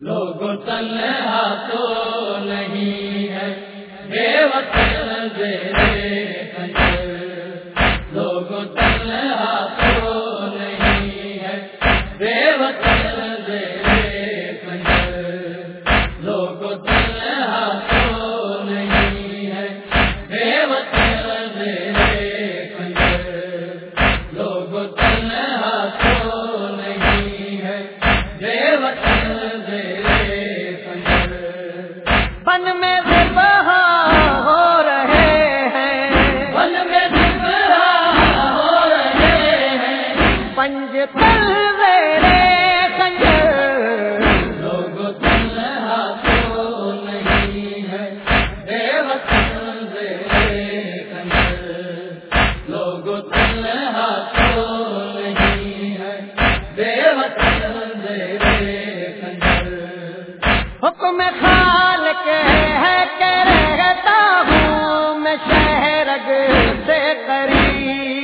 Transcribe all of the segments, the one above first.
لوگ تنہا تو نہیں ہے، بے وطن زیرے تنہا تو نہیں ہے، بے وطن زیرے پنج پل میرے خنجر۔ لوگ تنہا تو نہیں ہے لوگ تنہا نہیں ہے بے وطن حکم خالق ہے کہ ہوں میں شہرگ سے قریب۔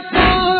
تو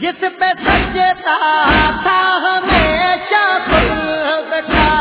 جس پہ سچتا تھا ہمیشہ بیٹھا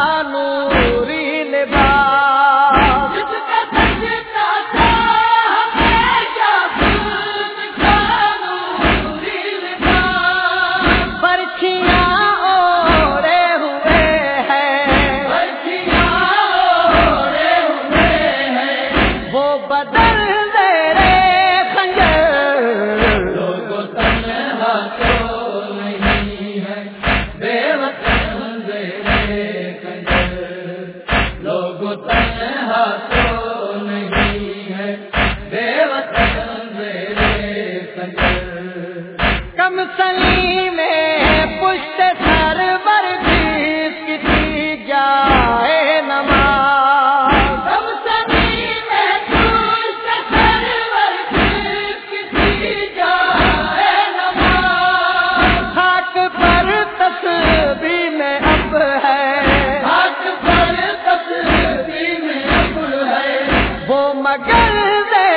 ہے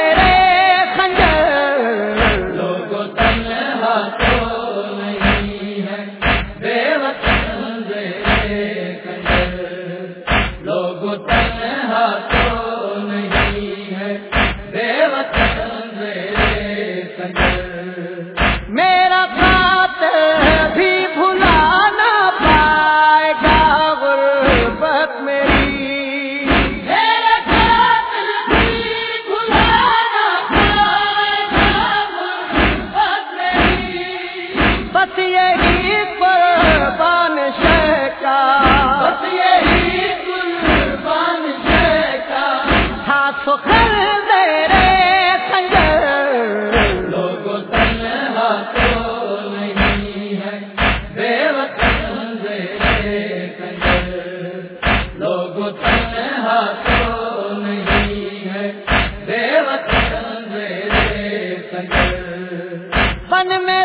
بس یہی قربان شکا بس یہی قربان شکا تھا سخر دے رے لوگوں تنہا تو نہیں ہے بے وطن دے رے لوگوں تنہا تو نہیں ہے بے وطن دے رے سنگر میں